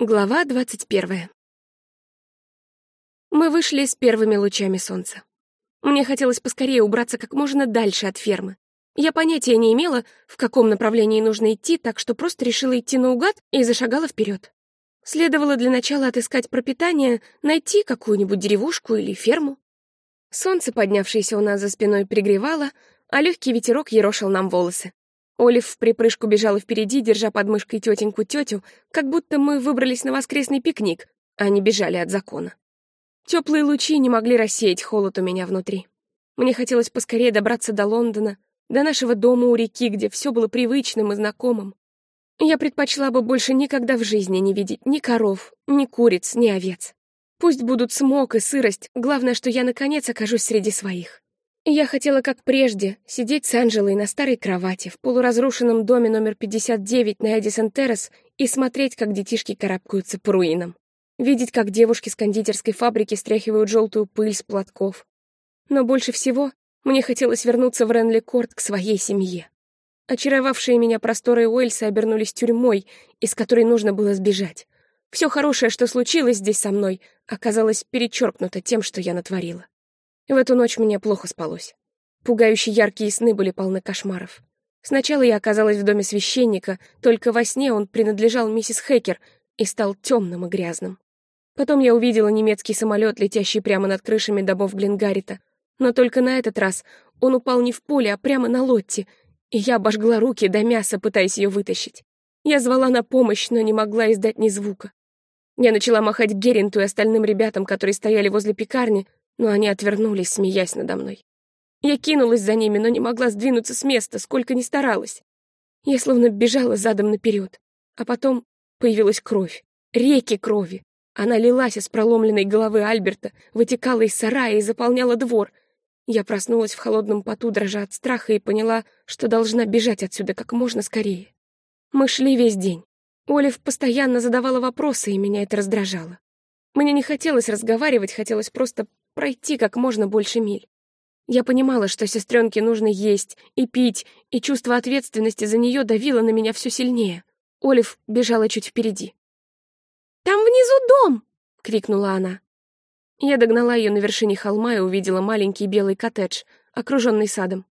Глава двадцать первая. Мы вышли с первыми лучами солнца. Мне хотелось поскорее убраться как можно дальше от фермы. Я понятия не имела, в каком направлении нужно идти, так что просто решила идти наугад и зашагала вперед. Следовало для начала отыскать пропитание, найти какую-нибудь деревушку или ферму. Солнце, поднявшееся у нас за спиной, пригревало, а легкий ветерок ерошил нам волосы. Олив в припрыжку бежала впереди, держа под мышкой тетеньку-тетю, как будто мы выбрались на воскресный пикник, а не бежали от закона. Теплые лучи не могли рассеять холод у меня внутри. Мне хотелось поскорее добраться до Лондона, до нашего дома у реки, где все было привычным и знакомым. Я предпочла бы больше никогда в жизни не видеть ни коров, ни куриц, ни овец. Пусть будут смог и сырость, главное, что я наконец окажусь среди своих. Я хотела, как прежде, сидеть с Анжелой на старой кровати в полуразрушенном доме номер 59 на Эдисон Террас и смотреть, как детишки карабкаются по руинам. Видеть, как девушки с кондитерской фабрики стряхивают желтую пыль с платков. Но больше всего мне хотелось вернуться в Ренли-Корт к своей семье. Очаровавшие меня просторы Уэльса обернулись тюрьмой, из которой нужно было сбежать. Все хорошее, что случилось здесь со мной, оказалось перечеркнуто тем, что я натворила. В эту ночь мне плохо спалось. Пугающие яркие сны были полны кошмаров. Сначала я оказалась в доме священника, только во сне он принадлежал миссис Хекер и стал темным и грязным. Потом я увидела немецкий самолет, летящий прямо над крышами домов Гленгарита. Но только на этот раз он упал не в поле, а прямо на лотте, и я обожгла руки до мяса, пытаясь ее вытащить. Я звала на помощь, но не могла издать ни звука. Я начала махать Геринту и остальным ребятам, которые стояли возле пекарни, но они отвернулись, смеясь надо мной. Я кинулась за ними, но не могла сдвинуться с места, сколько ни старалась. Я словно бежала задом наперед. А потом появилась кровь. Реки крови. Она лилась из проломленной головы Альберта, вытекала из сарая и заполняла двор. Я проснулась в холодном поту, дрожа от страха, и поняла, что должна бежать отсюда как можно скорее. Мы шли весь день. Олив постоянно задавала вопросы, и меня это раздражало. Мне не хотелось разговаривать, хотелось просто пройти как можно больше миль. Я понимала, что сестренке нужно есть и пить, и чувство ответственности за нее давило на меня все сильнее. Олив бежала чуть впереди. «Там внизу дом!» — крикнула она. Я догнала ее на вершине холма и увидела маленький белый коттедж, окруженный садом.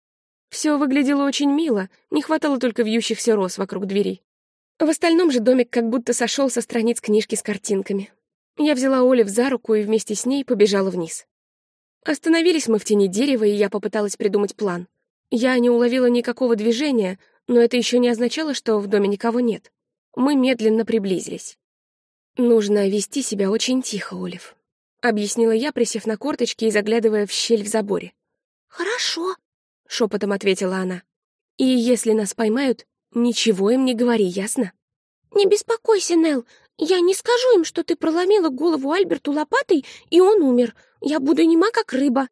Все выглядело очень мило, не хватало только вьющихся роз вокруг двери. В остальном же домик как будто сошел со страниц книжки с картинками. Я взяла Олив за руку и вместе с ней побежала вниз. Остановились мы в тени дерева, и я попыталась придумать план. Я не уловила никакого движения, но это еще не означало, что в доме никого нет. Мы медленно приблизились. «Нужно вести себя очень тихо, Олив», — объяснила я, присев на корточки и заглядывая в щель в заборе. «Хорошо», — шепотом ответила она. «И если нас поймают, ничего им не говори, ясно?» «Не беспокойся, Нелл, я не скажу им, что ты проломила голову Альберту лопатой, и он умер. Я буду нема, как рыба».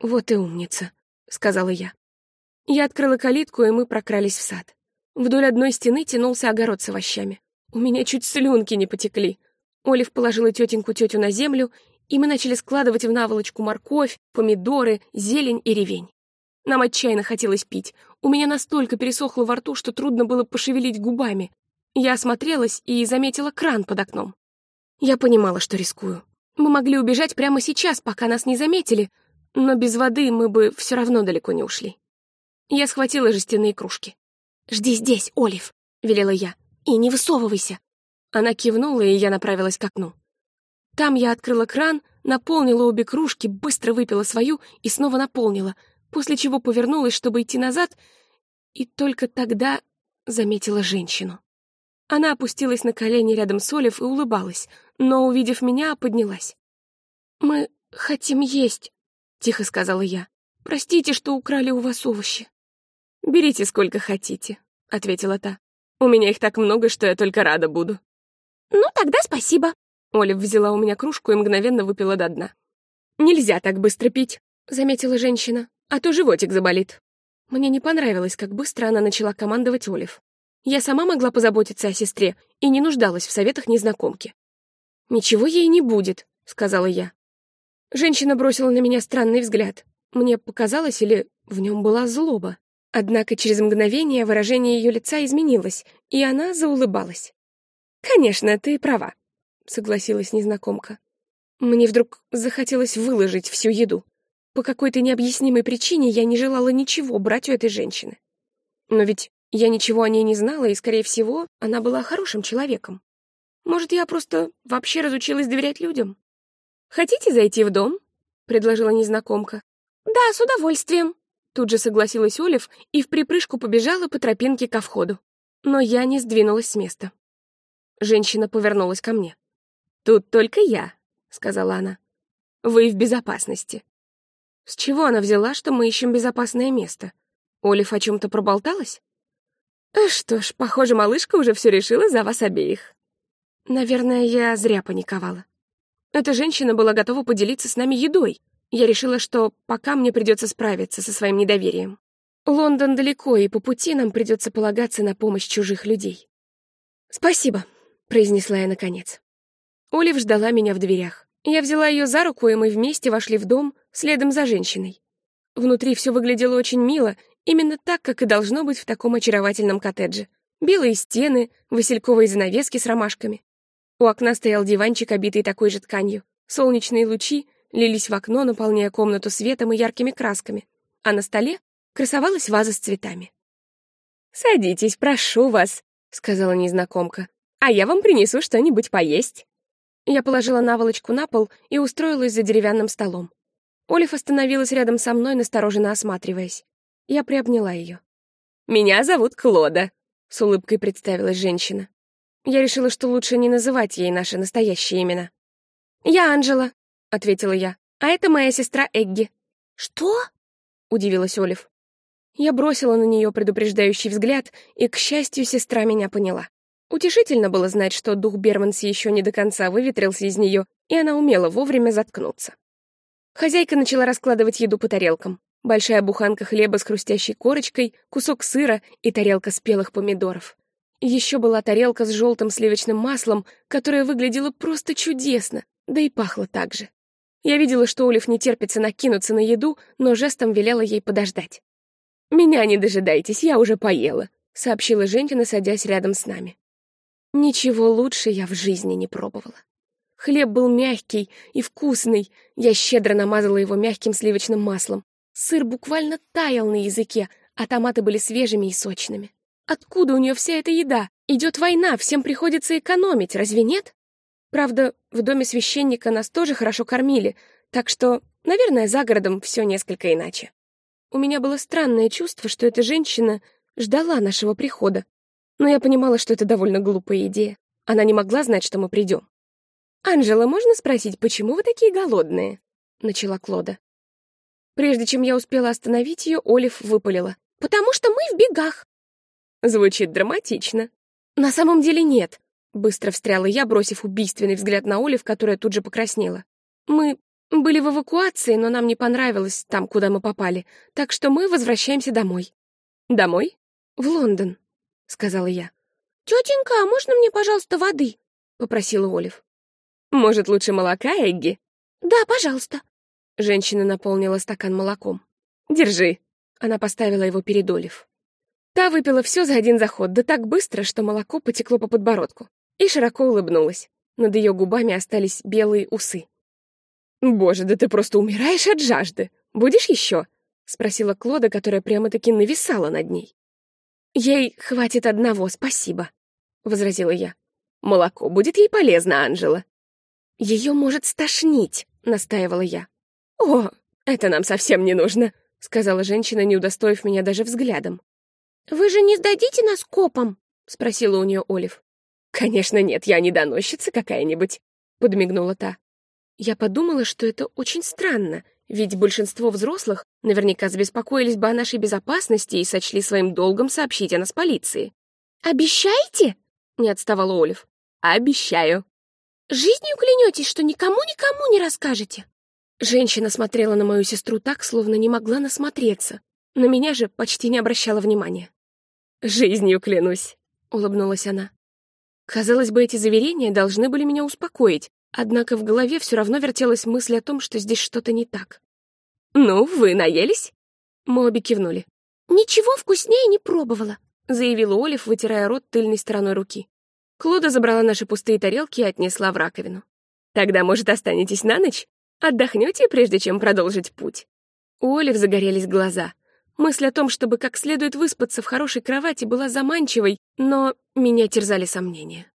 «Вот и умница», — сказала я. Я открыла калитку, и мы прокрались в сад. Вдоль одной стены тянулся огород с овощами. У меня чуть слюнки не потекли. Олив положила тетеньку-тетю на землю, и мы начали складывать в наволочку морковь, помидоры, зелень и ревень. Нам отчаянно хотелось пить. У меня настолько пересохло во рту, что трудно было пошевелить губами. Я осмотрелась и заметила кран под окном. Я понимала, что рискую. Мы могли убежать прямо сейчас, пока нас не заметили, но без воды мы бы все равно далеко не ушли. Я схватила жестяные кружки. «Жди здесь, Олив», — велела я, — «и не высовывайся». Она кивнула, и я направилась к окну. Там я открыла кран, наполнила обе кружки, быстро выпила свою и снова наполнила, после чего повернулась, чтобы идти назад, и только тогда заметила женщину. Она опустилась на колени рядом с Олив и улыбалась, но, увидев меня, поднялась. «Мы хотим есть», — тихо сказала я. «Простите, что украли у вас овощи». «Берите сколько хотите», — ответила та. «У меня их так много, что я только рада буду». «Ну, тогда спасибо». Олив взяла у меня кружку и мгновенно выпила до дна. «Нельзя так быстро пить», — заметила женщина, «а то животик заболит». Мне не понравилось, как быстро она начала командовать Олив. Я сама могла позаботиться о сестре и не нуждалась в советах незнакомки. «Ничего ей не будет», — сказала я. Женщина бросила на меня странный взгляд. Мне показалось, или в нем была злоба. Однако через мгновение выражение ее лица изменилось, и она заулыбалась. «Конечно, ты права», согласилась незнакомка. Мне вдруг захотелось выложить всю еду. По какой-то необъяснимой причине я не желала ничего брать у этой женщины. Но ведь я ничего о ней не знала, и, скорее всего, она была хорошим человеком. Может, я просто вообще разучилась доверять людям? «Хотите зайти в дом?» — предложила незнакомка. «Да, с удовольствием», — тут же согласилась Олив и в припрыжку побежала по тропинке ко входу. Но я не сдвинулась с места. Женщина повернулась ко мне. «Тут только я», — сказала она. «Вы в безопасности». С чего она взяла, что мы ищем безопасное место? Олив о чем-то проболталась? «Э, что ж, похоже, малышка уже все решила за вас обеих. Наверное, я зря паниковала. Эта женщина была готова поделиться с нами едой. Я решила, что пока мне придется справиться со своим недоверием. Лондон далеко, и по пути нам придется полагаться на помощь чужих людей. «Спасибо», — произнесла я наконец. Олив ждала меня в дверях. Я взяла ее за руку, и мы вместе вошли в дом, следом за женщиной. Внутри все выглядело очень мило, именно так, как и должно быть в таком очаровательном коттедже. Белые стены, васильковые занавески с ромашками. У окна стоял диванчик, обитый такой же тканью. Солнечные лучи лились в окно, наполняя комнату светом и яркими красками. А на столе красовалась ваза с цветами. «Садитесь, прошу вас», — сказала незнакомка. «А я вам принесу что-нибудь поесть». Я положила наволочку на пол и устроилась за деревянным столом. Олив остановилась рядом со мной, настороженно осматриваясь. Я приобняла ее. «Меня зовут Клода», — с улыбкой представилась женщина. Я решила, что лучше не называть ей наши настоящие имена. «Я Анжела», — ответила я, — «а это моя сестра Эгги». «Что?» — удивилась Олив. Я бросила на нее предупреждающий взгляд, и, к счастью, сестра меня поняла. Утешительно было знать, что дух Берманси еще не до конца выветрился из нее, и она умела вовремя заткнуться. Хозяйка начала раскладывать еду по тарелкам. Большая буханка хлеба с хрустящей корочкой, кусок сыра и тарелка спелых помидоров. Еще была тарелка с желтым сливочным маслом, которая выглядела просто чудесно, да и пахла так же. Я видела, что Олив не терпится накинуться на еду, но жестом велела ей подождать. «Меня не дожидайтесь, я уже поела», — сообщила женщина, садясь рядом с нами. Ничего лучше я в жизни не пробовала. Хлеб был мягкий и вкусный, я щедро намазала его мягким сливочным маслом. Сыр буквально таял на языке, а томаты были свежими и сочными. Откуда у нее вся эта еда? Идет война, всем приходится экономить, разве нет? Правда, в доме священника нас тоже хорошо кормили, так что, наверное, за городом все несколько иначе. У меня было странное чувство, что эта женщина ждала нашего прихода. Но я понимала, что это довольно глупая идея. Она не могла знать, что мы придем. «Анжела, можно спросить, почему вы такие голодные?» — начала Клода. Прежде чем я успела остановить ее, Олив выпалила. «Потому что мы в бегах!» Звучит драматично. На самом деле нет. Быстро встряла я, бросив убийственный взгляд на Олив, которая тут же покраснела. Мы были в эвакуации, но нам не понравилось там, куда мы попали, так что мы возвращаемся домой. Домой? В Лондон, сказала я. «Тетенька, а можно мне, пожалуйста, воды?» — попросила Олив. «Может, лучше молока, Эгги?» «Да, пожалуйста». Женщина наполнила стакан молоком. «Держи». Она поставила его перед Олив. Та выпила все за один заход, да так быстро, что молоко потекло по подбородку, и широко улыбнулась. Над ее губами остались белые усы. «Боже, да ты просто умираешь от жажды! Будешь еще?» — спросила Клода, которая прямо-таки нависала над ней. «Ей хватит одного, спасибо», — возразила я. «Молоко будет ей полезно, Анжела». «Ее может стошнить», — настаивала я. «О, это нам совсем не нужно», — сказала женщина, не удостоив меня даже взглядом. «Вы же не сдадите нас копам?» — спросила у нее Олив. «Конечно нет, я не доносчица какая-нибудь», — подмигнула та. Я подумала, что это очень странно, ведь большинство взрослых наверняка забеспокоились бы о нашей безопасности и сочли своим долгом сообщить о нас полиции. «Обещаете?» — не отставала Олив. «Обещаю». «Жизнью клянетесь, что никому-никому не расскажете?» Женщина смотрела на мою сестру так, словно не могла насмотреться. На меня же почти не обращала внимания. «Жизнью клянусь», — улыбнулась она. Казалось бы, эти заверения должны были меня успокоить, однако в голове все равно вертелась мысль о том, что здесь что-то не так. «Ну, вы наелись?» Мы обе кивнули. «Ничего вкуснее не пробовала», — заявила Олив, вытирая рот тыльной стороной руки. Клода забрала наши пустые тарелки и отнесла в раковину. «Тогда, может, останетесь на ночь? Отдохнете, прежде чем продолжить путь?» У Олив загорелись глаза. Мысль о том, чтобы как следует выспаться в хорошей кровати, была заманчивой, но меня терзали сомнения.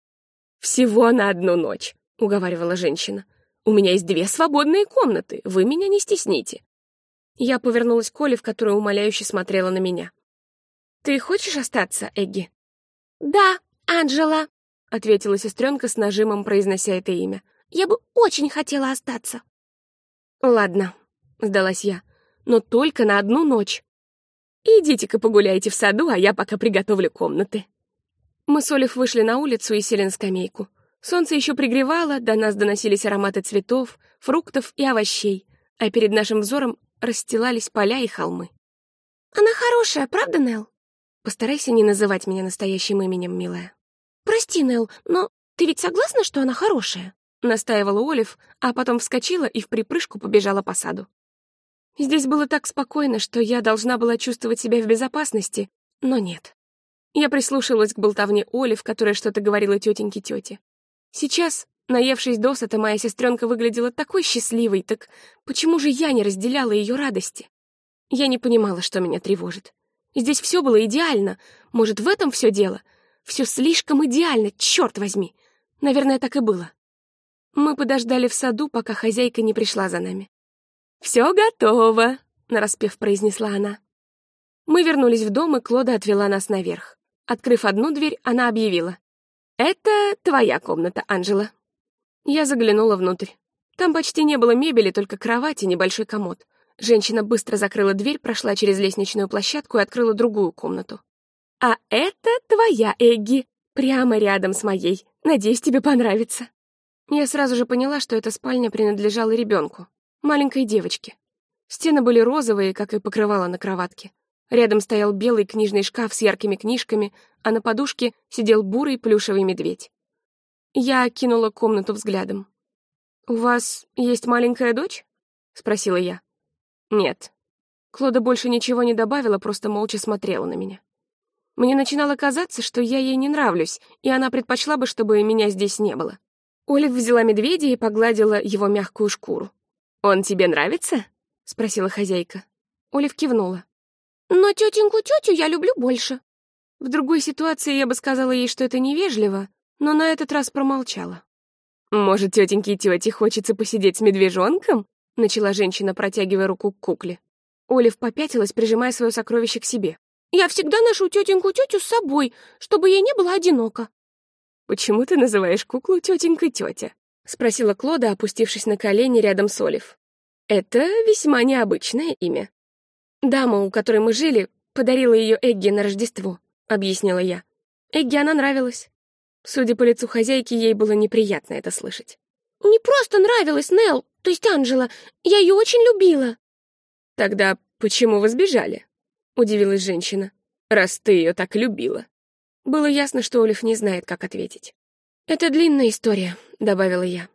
«Всего на одну ночь», — уговаривала женщина. «У меня есть две свободные комнаты, вы меня не стесните». Я повернулась к Олив, которая умоляюще смотрела на меня. «Ты хочешь остаться, Эгги?» «Да, Анжела», — ответила сестренка с нажимом, произнося это имя. «Я бы очень хотела остаться». «Ладно», — сдалась я, — «но только на одну ночь. Идите-ка погуляйте в саду, а я пока приготовлю комнаты». Мы с Олив вышли на улицу и сели на скамейку. Солнце еще пригревало, до нас доносились ароматы цветов, фруктов и овощей, а перед нашим взором расстилались поля и холмы. «Она хорошая, правда, Нелл?» «Постарайся не называть меня настоящим именем, милая». «Прости, Нелл, но ты ведь согласна, что она хорошая?» Настаивала Олив, а потом вскочила и в припрыжку побежала по саду. Здесь было так спокойно, что я должна была чувствовать себя в безопасности, но нет. Я прислушалась к болтовне Олив, которая что-то говорила тетеньке тете. Сейчас, наевшись досыта, моя сестренка выглядела такой счастливой, так почему же я не разделяла ее радости? Я не понимала, что меня тревожит. Здесь все было идеально. Может, в этом все дело? Все слишком идеально, черт возьми. Наверное, так и было. Мы подождали в саду, пока хозяйка не пришла за нами. «Все готово», — нараспев произнесла она. Мы вернулись в дом, и Клода отвела нас наверх. Открыв одну дверь, она объявила. «Это твоя комната, Анжела». Я заглянула внутрь. Там почти не было мебели, только кровать и небольшой комод. Женщина быстро закрыла дверь, прошла через лестничную площадку и открыла другую комнату. «А это твоя, Эгги, прямо рядом с моей. Надеюсь, тебе понравится». Я сразу же поняла, что эта спальня принадлежала ребенку, маленькой девочке. Стены были розовые, как и покрывало на кроватке. Рядом стоял белый книжный шкаф с яркими книжками, а на подушке сидел бурый плюшевый медведь. Я окинула комнату взглядом. «У вас есть маленькая дочь?» — спросила я. «Нет». Клода больше ничего не добавила, просто молча смотрела на меня. Мне начинало казаться, что я ей не нравлюсь, и она предпочла бы, чтобы меня здесь не было. Олив взяла медведя и погладила его мягкую шкуру. «Он тебе нравится?» — спросила хозяйка. Олив кивнула. «Но тетеньку-тетю я люблю больше». В другой ситуации я бы сказала ей, что это невежливо, но на этот раз промолчала. «Может, тетеньке тете хочется посидеть с медвежонком?» — начала женщина, протягивая руку к кукле. Олив попятилась, прижимая свое сокровище к себе. «Я всегда ношу тетеньку-тетю с собой, чтобы ей не было одиноко». «Почему ты называешь куклу тетенькой тетя?» — спросила Клода, опустившись на колени рядом с Олив. «Это весьма необычное имя». «Дама, у которой мы жили, подарила ее Эгги на Рождество», — объяснила я. Эгги она нравилась. Судя по лицу хозяйки, ей было неприятно это слышать. «Не просто нравилась, Нелл, то есть Анжела. Я ее очень любила». «Тогда почему вы сбежали?» — удивилась женщина. «Раз ты ее так любила». Было ясно, что Олив не знает, как ответить. «Это длинная история», — добавила я.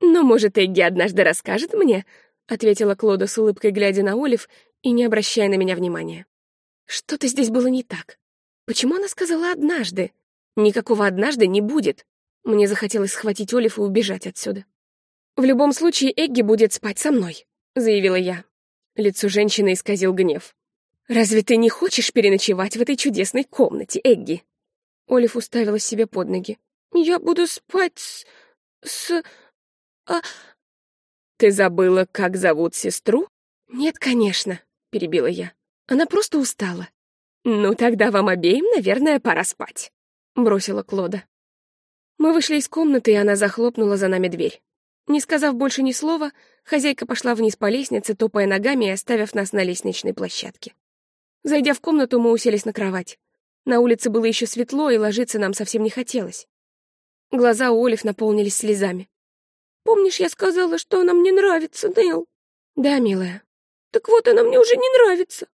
«Но, может, Эгги однажды расскажет мне?» — ответила Клода с улыбкой, глядя на Олив и не обращая на меня внимания. Что-то здесь было не так. Почему она сказала «однажды»? Никакого «однажды» не будет. Мне захотелось схватить Олив и убежать отсюда. «В любом случае, Эгги будет спать со мной», — заявила я. Лицо женщины исказил гнев. «Разве ты не хочешь переночевать в этой чудесной комнате, Эгги?» Олив уставила себе под ноги. «Я буду спать с... с... а...» «Ты забыла, как зовут сестру?» «Нет, конечно», — перебила я. «Она просто устала». «Ну, тогда вам обеим, наверное, пора спать», — бросила Клода. Мы вышли из комнаты, и она захлопнула за нами дверь. Не сказав больше ни слова, хозяйка пошла вниз по лестнице, топая ногами и оставив нас на лестничной площадке. Зайдя в комнату, мы уселись на кровать. На улице было еще светло, и ложиться нам совсем не хотелось. Глаза Олив наполнились слезами. «Помнишь, я сказала, что она мне нравится, Нелл?» «Да, милая». «Так вот, она мне уже не нравится».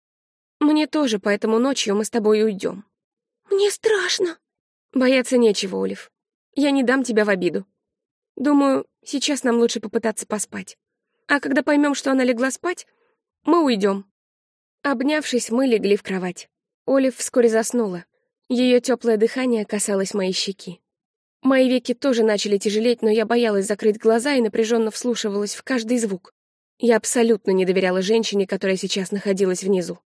«Мне тоже, поэтому ночью мы с тобой уйдем». «Мне страшно». «Бояться нечего, Олив. Я не дам тебя в обиду. Думаю, сейчас нам лучше попытаться поспать. А когда поймем, что она легла спать, мы уйдем». Обнявшись, мы легли в кровать. Олив вскоре заснула. Ее теплое дыхание касалось моей щеки. Мои веки тоже начали тяжелеть, но я боялась закрыть глаза и напряженно вслушивалась в каждый звук. Я абсолютно не доверяла женщине, которая сейчас находилась внизу.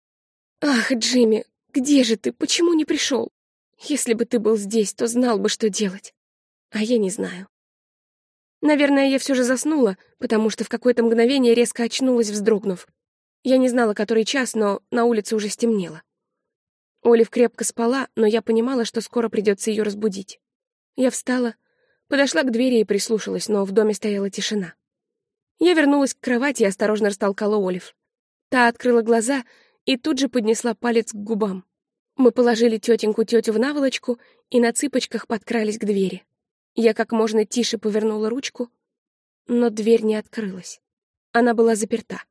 «Ах, Джимми, где же ты? Почему не пришел? Если бы ты был здесь, то знал бы, что делать. А я не знаю». Наверное, я все же заснула, потому что в какое-то мгновение резко очнулась, вздрогнув. Я не знала, который час, но на улице уже стемнело. Олив крепко спала, но я понимала, что скоро придется ее разбудить. Я встала, подошла к двери и прислушалась, но в доме стояла тишина. Я вернулась к кровати и осторожно растолкала Олив. Та открыла глаза и тут же поднесла палец к губам. Мы положили тетеньку-тетю в наволочку и на цыпочках подкрались к двери. Я как можно тише повернула ручку, но дверь не открылась. Она была заперта.